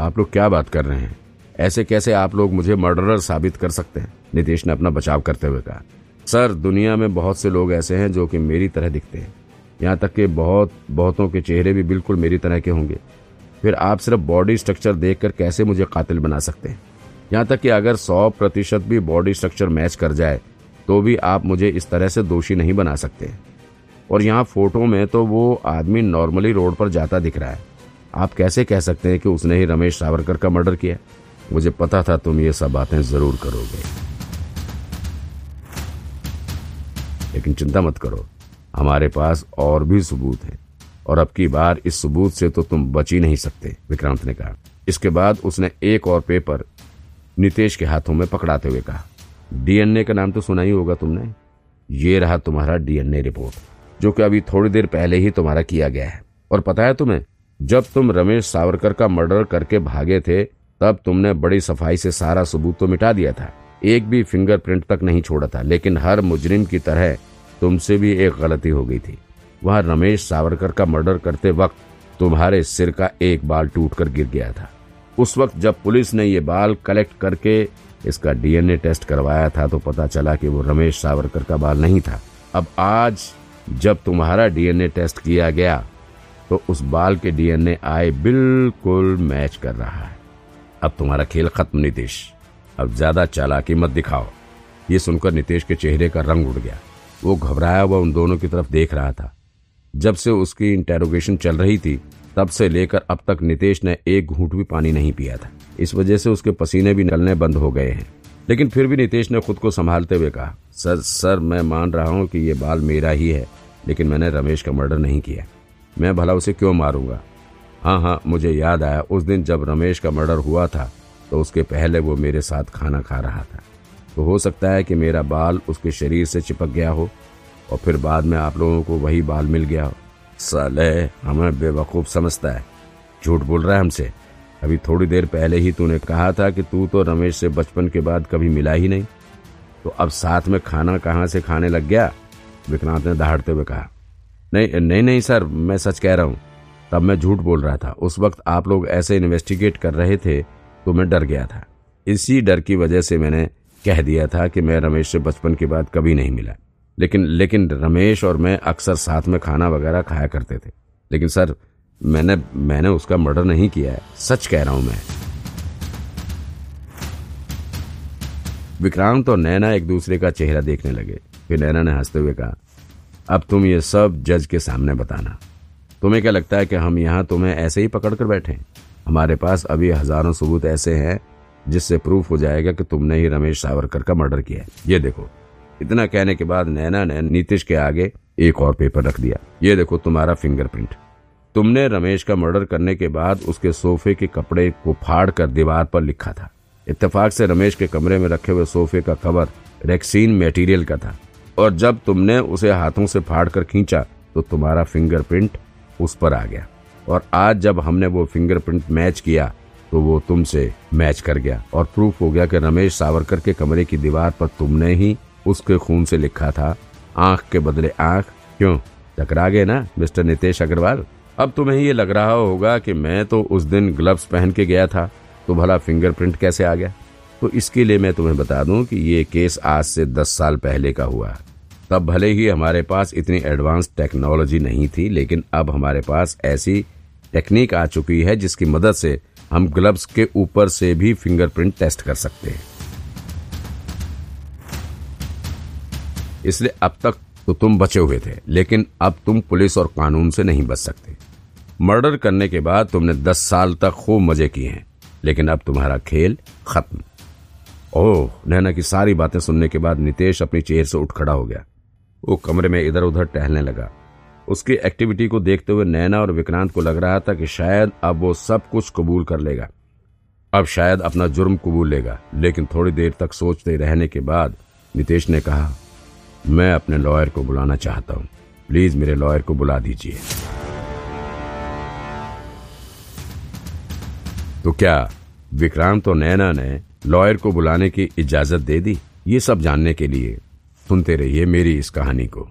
आप लोग क्या बात कर रहे हैं? ऐसे कैसे आप लोग मुझे मर्डरर साबित कर सकते हैं? नीतीश ने अपना बचाव करते हुए कहा, सर, दुनिया में बहुत से लोग ऐसे हैं जो कि मेरी तरह दिखते हैं। यहाँ तक कि बहुत, बहुतों के चेहरे भी बिल्कुल मेरी तरह के होंगे। फिर आप सिर्फ़ बॉडी स्ट्रक्चर देखकर कैसे मुझे कातिल बना सकते हैं? यहाँ तक कि अगर सौ प्रतिशत भी बॉडी स्ट्रक्चर मैच कर जाए तो भी आप मुझे इस तरह से दोषी नहीं बना सकते और यहाँ फ़ोटो में तो वो आदमी नॉर्मली रोड पर जाता दिख रहा है। आप कैसे कह सकते हैं कि उसने ही रमेश सावरकर का मर्डर किया? मुझे पता था तुम ये सब बातें ज़रूर करोगे। लेकिन चिंता मत करो, हमारे पास और भी सबूत हैं। और अब की बार इस सबूत से तो तुम बच ही नहीं सकते, विक्रांत ने कहा। इसके बाद उसने एक और पेपर नितेश के हाथों में पकड़ाते हुए कहा। डीएनए का नाम तो सुना ही होगा तुमने। ये रहा तुम्हारा डीएनए रिपोर्ट, जो कि अभी थोड़ी देर पहले ही तुम्हारा किया गया है। और पता है तुम्हें जब तुम रमेश सावरकर का मर्डर करके भागे थे, तब तुमने बड़ी सफ़ाई से सारा सबूत तो मिटा दिया था। एक भी फिंगरप्रिंट तक नहीं छोड़ा था, लेकिन हर मुजरिम की तरह तुमसे भी एक गलती हो गई थी। वह रमेश सावरकर का मर्डर करते वक्त तुम्हारे सिर का एक बाल टूटकर गिर गया था। उस वक्त जब पुलिस ने ये बाल कलेक्ट करके इसका डीएनए टेस्ट करवाया था तो पता चला कि वो रमेश सावरकर का बाल नहीं था। अब आज जब तुम्हारा डीएनए टेस्ट किया गया तो उस बाल के डीएनए आए बिल्कुल मैच कर रहा है। अब तुम्हारा खेल खत्म, नीतीश। अब ज़्यादा चालाकी मत दिखाओ। ये सुनकर नीतीश के चेहरे का रंग उड़ गया। वो घबराया हुआ उन दोनों की तरफ़ देख रहा था। जब से उसकी इंटेरोगेशन चल रही थी, तब से लेकर अब तक नितेश ने एक घूंट भी पानी नहीं पिया था। इस वजह से उसके पसीने भी निकलने बंद हो गए हैं। लेकिन फिर भी नितेश ने खुद को संभालते हुए कहा, सर सर, मैं मान रहा हूँ कि ये बाल मेरा ही है, लेकिन मैंने रमेश का मर्डर नहीं किया। मैं भला उसे क्यों मारूँगा? हाँ हाँ मुझे याद आया, उस दिन जब रमेश का मर्डर हुआ था तो उसके पहले वो मेरे साथ खाना खा रहा था। तो हो सकता है कि मेरा बाल उसके शरीर से चिपक गया हो, और फिर बाद में आप लोगों को वही बाल मिल गया हो। साले, हमें बेवकूफ़ समझता है। झूठ बोल रहा है हमसे। अभी थोड़ी देर पहले ही तूने कहा था कि तू तो रमेश से बचपन के बाद कभी मिला ही नहीं। तो अब साथ में खाना कहाँ से खाने लग गया? विक्रांत ने दहाड़ते हुए कहा। नहीं नहीं नहीं, सर, मैं सच कह रहा हूँ। तब मैं झूठ बोल रहा था। उस वक्त आप लोग ऐसे इन्वेस्टिगेट कर रहे थे तो मैं डर गया था। इसी डर की वजह से मैंने कह दिया था कि मैं रमेश से बचपन के बाद कभी नहीं मिला। लेकिन लेकिन रमेश और मैं अक्सर साथ में खाना वगैरह खाया करते थे। लेकिन सर, मैंने मैंने उसका मर्डर नहीं किया है। सच कह रहा हूँ मैं। विक्रांत और नैना एक दूसरे का चेहरा देखने लगे। फिर नैना ने हँसते हुए कहा अब तुम ये सब जज के सामने बताना। तुम्हें क्या लगता है कि हम यहाँ तुम्हें ऐसे ही पकड़ कर बैठे हमारे पास अभी हज़ारों सबूत ऐसे हैं, जिससे प्रूफ हो जाएगा कि तुमने ही रमेश सावरकर का मर्डर किया है। ये देखो, इतना कहने के बाद नैना ने नीतीश के आगे एक और पेपर रख दिया। ये देखो तुम्हारा फिंगरप्रिंट। तुमने रमेश का मर्डर करने के बाद उसके सोफे के कपड़े को फाड़ कर दीवार पर लिखा था। इत्तेफाक से रमेश के कमरे में रखे हुए सोफे का कवर रेक्सीन मटेरियल का था। और जब तुमने उसे हाथों से फाड़ कर खींचा तो तुम्हारा फिंगरप्रिंट उस पर आ गया। और आज जब हमने वो फिंगरप्रिंट मैच किया तो वो तुमसे मैच कर गया। और प्रूफ हो गया कि रमेश सावरकर के कमरे की दीवार पर तुमने ही उसके खून से लिखा था, आँख के बदले आँख। क्यों? टकरा गए ना, मिस्टर नितेश अग्रवाल? अब तुम्हें ये लग रहा होगा कि मैं तो उस दिन ग्लव्स पहन के गया था तो भला फिंगरप्रिंट कैसे आ गया? तो इसके लिए मैं तुम्हें बता दूँ कि ये केस आज से दस साल पहले का हुआ तब भले ही हमारे पास इतनी एडवांस टेक्नोलॉजी नहीं थी, लेकिन अब हमारे पास ऐसी टेक्निक आ चुकी है जिसकी मदद से हम ग्लव्स के ऊपर से भी फिंगरप्रिंट टेस्ट कर सकते हैं। इसलिए अब तक तो तुम बचे हुए थे, लेकिन अब तुम पुलिस और कानून से नहीं बच सकते। मर्डर करने के बाद तुमने दस साल तक खूब मज़े किए हैं, लेकिन अब तुम्हारा खेल खत्म। ओह, नैना की सारी बातें सुनने के बाद नितेश अपनी चेयर से उठ खड़ा हो गया। वो कमरे में इधर उधर टहलने लगा। उसकी एक्टिविटी को देखते हुए नैना और विक्रांत को लग रहा था कि शायद अब वो सब कुछ कबूल कर लेगा। अब शायद अपना जुर्म कबूल लेगा, लेकिन थोड़ी देर तक सोचते रहने के बाद नितेश ने कहा, मैं अपने लॉयर को बुलाना चाहता हूँ। प्लीज़ मेरे लॉयर को बुला दीजिए। तो क्या विक्रांत और नैना ने लॉयर को बुलाने की इजाज़त दे दी। ये सब जानने के लिए सुनते रहिए मेरी इस कहानी को।